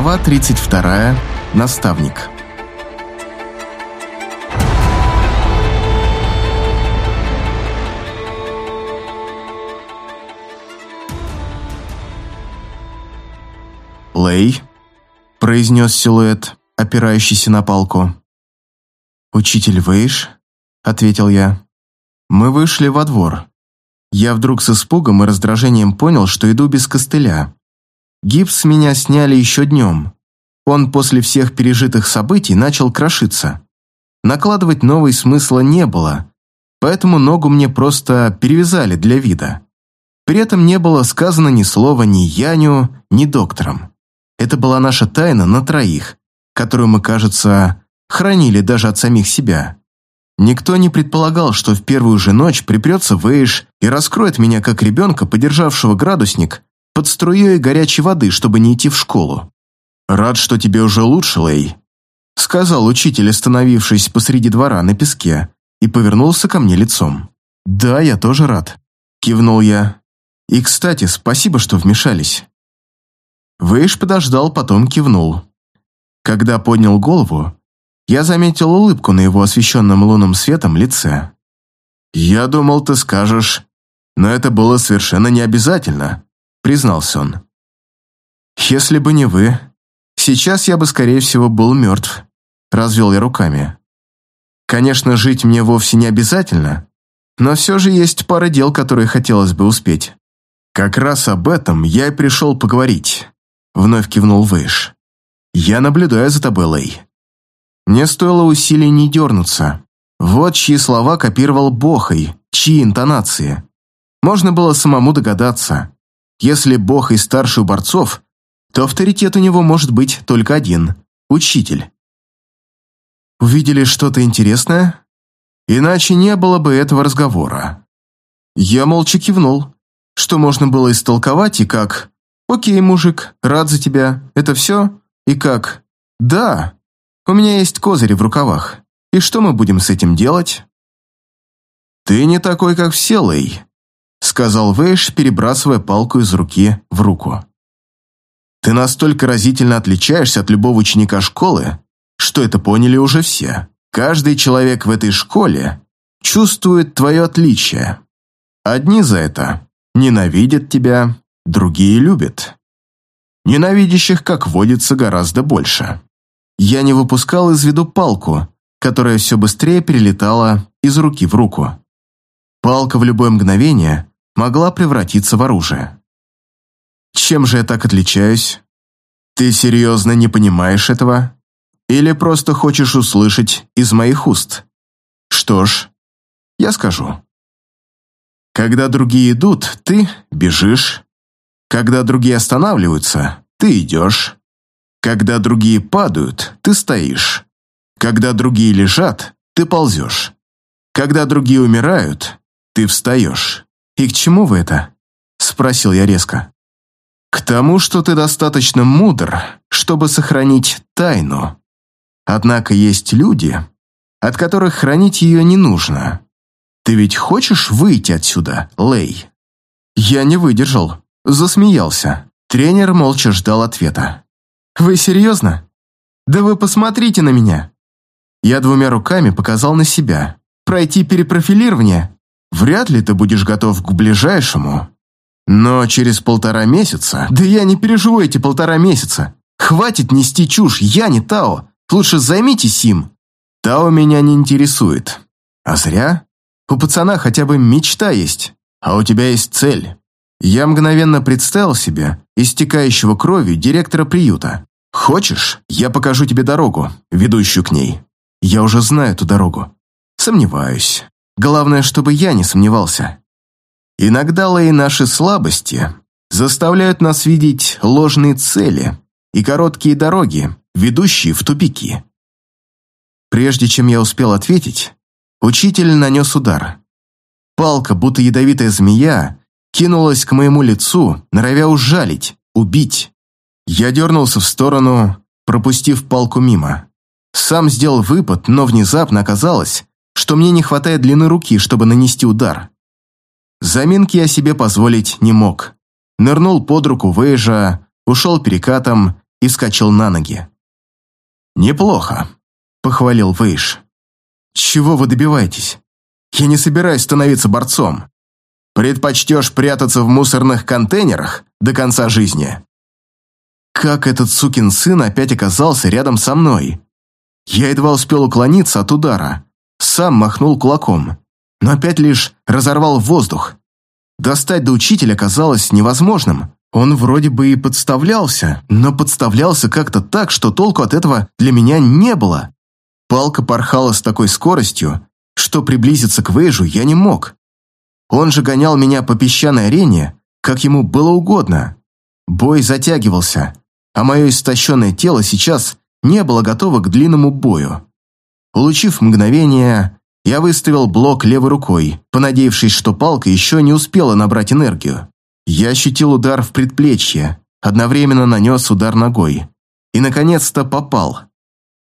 Глава 32. Наставник. «Лэй», — произнес силуэт, опирающийся на палку. «Учитель Вейш», — ответил я. Мы вышли во двор. Я вдруг с испугом и раздражением понял, что иду без костыля. Гипс с меня сняли еще днем. Он после всех пережитых событий начал крошиться. Накладывать новый смысла не было, поэтому ногу мне просто перевязали для вида. При этом не было сказано ни слова ни Яню, ни докторам. Это была наша тайна на троих, которую мы, кажется, хранили даже от самих себя. Никто не предполагал, что в первую же ночь припрется Вейш и раскроет меня как ребенка, подержавшего градусник, под струей горячей воды, чтобы не идти в школу. «Рад, что тебе уже лучше, Лэй», — сказал учитель, остановившись посреди двора на песке, и повернулся ко мне лицом. «Да, я тоже рад», — кивнул я. «И, кстати, спасибо, что вмешались». Вейш подождал, потом кивнул. Когда поднял голову, я заметил улыбку на его освещенном лунным светом лице. «Я думал, ты скажешь, но это было совершенно не обязательно», признался он. «Если бы не вы, сейчас я бы, скорее всего, был мертв», развел я руками. «Конечно, жить мне вовсе не обязательно, но все же есть пара дел, которые хотелось бы успеть». «Как раз об этом я и пришел поговорить», вновь кивнул Вэйш. «Я наблюдаю за тобой, Лэй». Мне стоило усилий не дернуться. Вот чьи слова копировал Бохой, чьи интонации. Можно было самому догадаться. Если бог и старший у борцов, то авторитет у него может быть только один – учитель. Увидели что-то интересное? Иначе не было бы этого разговора. Я молча кивнул, что можно было истолковать и как «Окей, мужик, рад за тебя, это все?» и как «Да, у меня есть козыри в рукавах, и что мы будем с этим делать?» «Ты не такой, как все, Лэй», сказал Вэйш, перебрасывая палку из руки в руку. «Ты настолько разительно отличаешься от любого ученика школы, что это поняли уже все. Каждый человек в этой школе чувствует твое отличие. Одни за это ненавидят тебя, другие любят. Ненавидящих, как водится, гораздо больше. Я не выпускал из виду палку, которая все быстрее перелетала из руки в руку. Палка в любое мгновение могла превратиться в оружие. Чем же я так отличаюсь? Ты серьезно не понимаешь этого? Или просто хочешь услышать из моих уст? Что ж, я скажу. Когда другие идут, ты бежишь. Когда другие останавливаются, ты идешь. Когда другие падают, ты стоишь. Когда другие лежат, ты ползешь. Когда другие умирают, ты встаешь. «И к чему вы это?» – спросил я резко. «К тому, что ты достаточно мудр, чтобы сохранить тайну. Однако есть люди, от которых хранить ее не нужно. Ты ведь хочешь выйти отсюда, Лей?» Я не выдержал, засмеялся. Тренер молча ждал ответа. «Вы серьезно? Да вы посмотрите на меня!» Я двумя руками показал на себя. «Пройти перепрофилирование Вряд ли ты будешь готов к ближайшему. Но через полтора месяца... Да я не переживу эти полтора месяца. Хватит нести чушь, я не Тао. Лучше займитесь им. Тао меня не интересует. А зря. У пацана хотя бы мечта есть, а у тебя есть цель. Я мгновенно представил себе истекающего кровью директора приюта. Хочешь, я покажу тебе дорогу, ведущую к ней. Я уже знаю эту дорогу. Сомневаюсь. Главное, чтобы я не сомневался. Иногда лои наши слабости заставляют нас видеть ложные цели и короткие дороги, ведущие в тупики. Прежде чем я успел ответить, учитель нанес удар. Палка, будто ядовитая змея, кинулась к моему лицу, норовя ужалить, убить. Я дернулся в сторону, пропустив палку мимо. Сам сделал выпад, но внезапно оказалось, что мне не хватает длины руки, чтобы нанести удар. Заминки я себе позволить не мог. Нырнул под руку Вейжа, ушел перекатом и вскочил на ноги. «Неплохо», — похвалил Вейш. «Чего вы добиваетесь? Я не собираюсь становиться борцом. Предпочтешь прятаться в мусорных контейнерах до конца жизни?» Как этот сукин сын опять оказался рядом со мной? Я едва успел уклониться от удара. Сам махнул кулаком, но опять лишь разорвал воздух. Достать до учителя казалось невозможным. Он вроде бы и подставлялся, но подставлялся как-то так, что толку от этого для меня не было. Палка порхала с такой скоростью, что приблизиться к Вейжу я не мог. Он же гонял меня по песчаной арене, как ему было угодно. Бой затягивался, а мое истощенное тело сейчас не было готово к длинному бою. Улучив мгновение, я выставил блок левой рукой, понадеявшись, что палка еще не успела набрать энергию. Я ощутил удар в предплечье, одновременно нанес удар ногой. И, наконец-то, попал.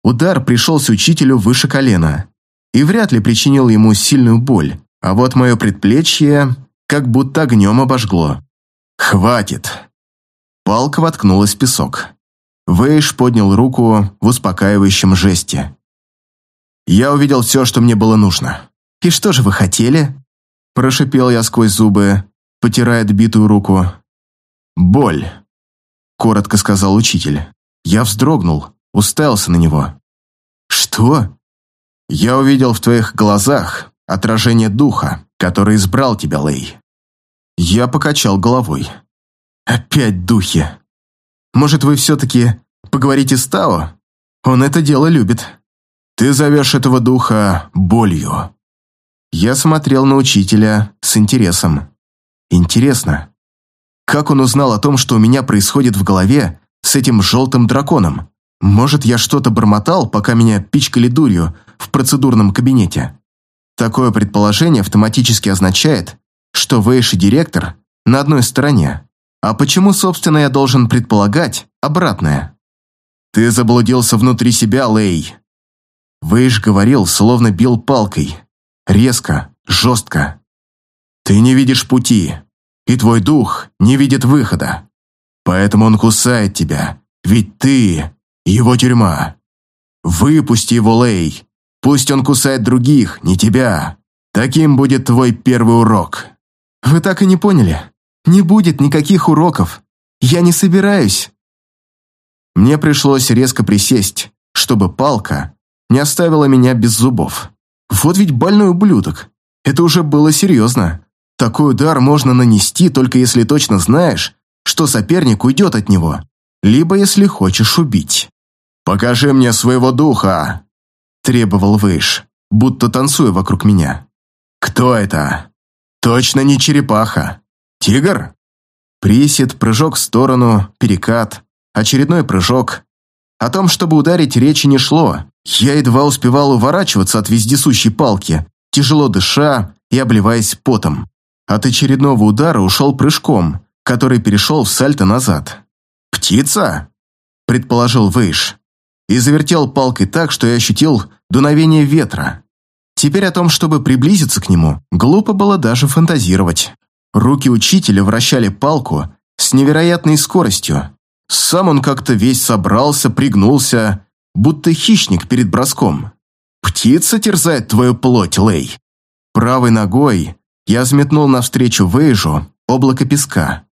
Удар пришелся учителю выше колена и вряд ли причинил ему сильную боль, а вот мое предплечье как будто огнем обожгло. «Хватит!» Палка воткнулась в песок. Вейш поднял руку в успокаивающем жесте. Я увидел все, что мне было нужно. «И что же вы хотели?» Прошипел я сквозь зубы, потирая отбитую руку. «Боль», — коротко сказал учитель. Я вздрогнул, уставился на него. «Что?» «Я увидел в твоих глазах отражение духа, который избрал тебя, Лей». Я покачал головой. «Опять духи. Может, вы все-таки поговорите с Тао? Он это дело любит. Ты зовешь этого духа болью». Я смотрел на учителя с интересом. Интересно, как он узнал о том, что у меня происходит в голове с этим желтым драконом? Может, я что-то бормотал, пока меня пичкали дурью в процедурном кабинете? Такое предположение автоматически означает, что Вейш и директор на одной стороне. А почему, собственно, я должен предполагать обратное? Ты заблудился внутри себя, Лей. Вейш говорил, словно бил палкой. Резко, жестко. Ты не видишь пути, и твой дух не видит выхода. Поэтому он кусает тебя, ведь ты – его тюрьма. Выпусти его, Лей. Пусть он кусает других, не тебя. Таким будет твой первый урок. Вы так и не поняли. Не будет никаких уроков. Я не собираюсь. Мне пришлось резко присесть, чтобы палка не оставила меня без зубов. Вот ведь больной ублюдок. Это уже было серьезно. Такой удар можно нанести, только если точно знаешь, что соперник уйдет от него, либо если хочешь убить. «Покажи мне своего духа!» – требовал Выш, будто танцуя вокруг меня. «Кто это? Точно не черепаха. Тигр?» Присед, прыжок в сторону, перекат, очередной прыжок. О том, чтобы ударить, речи не шло. Я едва успевал уворачиваться от вездесущей палки, тяжело дыша и обливаясь потом. От очередного удара ушел прыжком, который перешел в сальто назад. «Птица?» – предположил Вейш. И завертел палкой так, что я ощутил дуновение ветра. Теперь о том, чтобы приблизиться к нему, глупо было даже фантазировать. Руки учителя вращали палку с невероятной скоростью. Сам он как-то весь собрался, пригнулся, будто хищник перед броском. «Птица терзает твою плоть, Лей!» Правой ногой я взметнул навстречу Вейжу облако песка.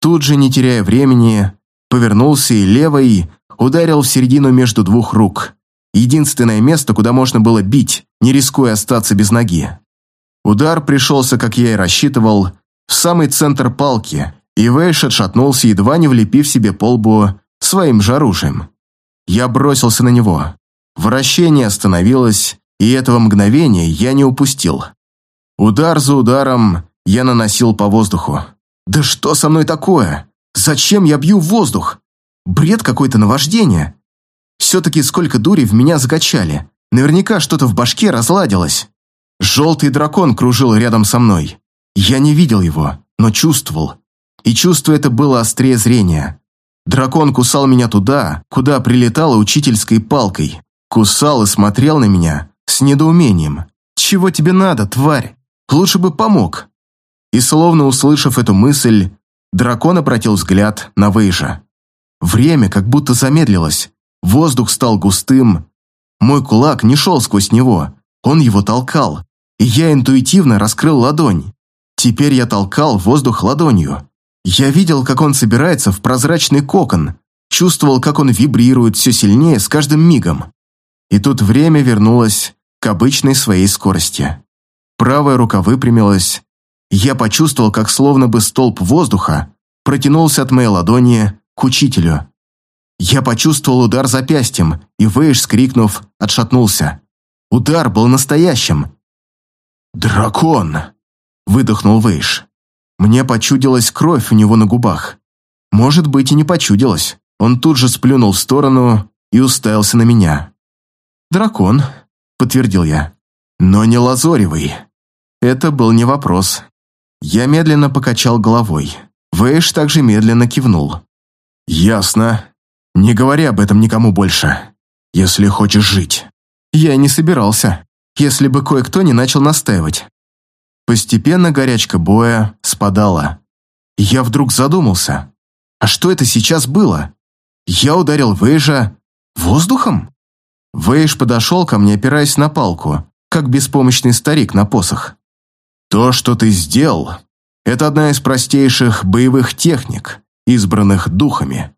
Тут же, не теряя времени, повернулся и левой ударил в середину между двух рук. Единственное место, куда можно было бить, не рискуя остаться без ноги. Удар пришелся, как я и рассчитывал, в самый центр палки, и Вейш отшатнулся, едва не влепив себе по лбу своим же оружием. Я бросился на него. Вращение остановилось, и этого мгновения я не упустил. Удар за ударом я наносил по воздуху. Да что со мной такое? Зачем я бью воздух? Бред какой-то наваждение. Все-таки сколько дури в меня закачали. Наверняка что-то в башке разладилось. Желтый дракон кружил рядом со мной. Я не видел его, но чувствовал. И чувство это было острее зрения. Дракон кусал меня туда, куда прилетала учительской палкой. Кусал и смотрел на меня с недоумением. «Чего тебе надо, тварь? Лучше бы помог». И словно услышав эту мысль, дракон обратил взгляд на Вейжа. Время как будто замедлилось. Воздух стал густым. Мой кулак не шел сквозь него. Он его толкал. И я интуитивно раскрыл ладонь. Теперь я толкал воздух ладонью. Я видел, как он собирается в прозрачный кокон. Чувствовал, как он вибрирует все сильнее с каждым мигом. И тут время вернулось к обычной своей скорости. Правая рука выпрямилась. Я почувствовал, как словно бы столб воздуха протянулся от моей ладони к учителю. Я почувствовал удар запястьем, и Вейш, скрикнув, отшатнулся. Удар был настоящим. «Дракон!» – выдохнул Вейш. Мне почудилась кровь у него на губах. Может быть, и не почудилась. Он тут же сплюнул в сторону и уставился на меня. «Дракон», – подтвердил я. «Но не лазоревый». Это был не вопрос. Я медленно покачал головой. Вэйш также медленно кивнул. «Ясно. Не говори об этом никому больше, если хочешь жить». Я не собирался, если бы кое-кто не начал настаивать. Постепенно горячка боя спадала. Я вдруг задумался. А что это сейчас было? Я ударил Вейжа воздухом? Вейж подошел ко мне, опираясь на палку, как беспомощный старик на посох. То, что ты сделал, это одна из простейших боевых техник, избранных духами,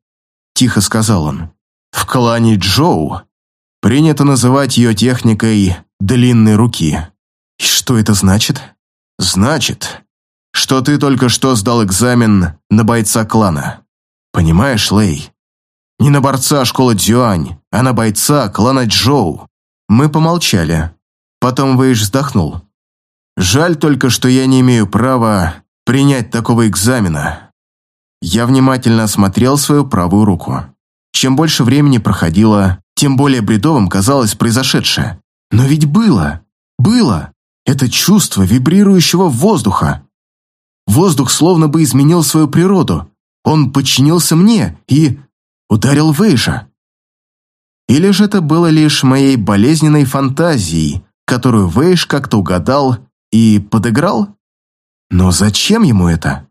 тихо сказал он. В клане Джоу принято называть ее техникой длинной руки. И что это значит? Значит, что ты только что сдал экзамен на бойца клана. Понимаешь, Лэй? Не на борца школы Дзюань, а на бойца клана Джоу. Мы помолчали. Потом Вэйж вздохнул. Жаль только, что я не имею права принять такого экзамена. Я внимательно осмотрел свою правую руку. Чем больше времени проходило, тем более бредовым казалось произошедшее. Но ведь было, было. Это чувство вибрирующего воздуха. Воздух словно бы изменил свою природу. Он подчинился мне и ударил Вейжа. Или же это было лишь моей болезненной фантазией, которую Вейш как-то угадал и подыграл? Но зачем ему это?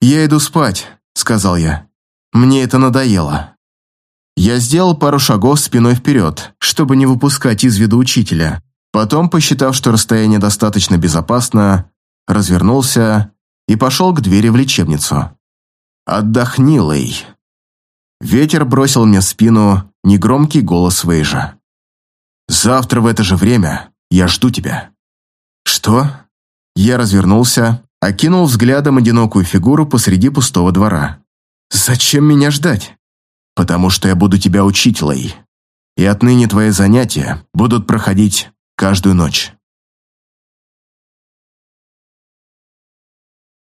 «Я иду спать», — сказал я. «Мне это надоело». Я сделал пару шагов спиной вперед, чтобы не выпускать из виду учителя. Потом, посчитав, что расстояние достаточно безопасно, развернулся и пошел к двери в лечебницу. «Отдохни, Лэй». Ветер бросил мне в спину негромкий голос Вейжа. «Завтра в это же время я жду тебя». «Что?» Я развернулся, окинул взглядом одинокую фигуру посреди пустого двора. «Зачем меня ждать?» «Потому что я буду тебя учить, Лэй. И отныне твои занятия будут проходить каждую ночь».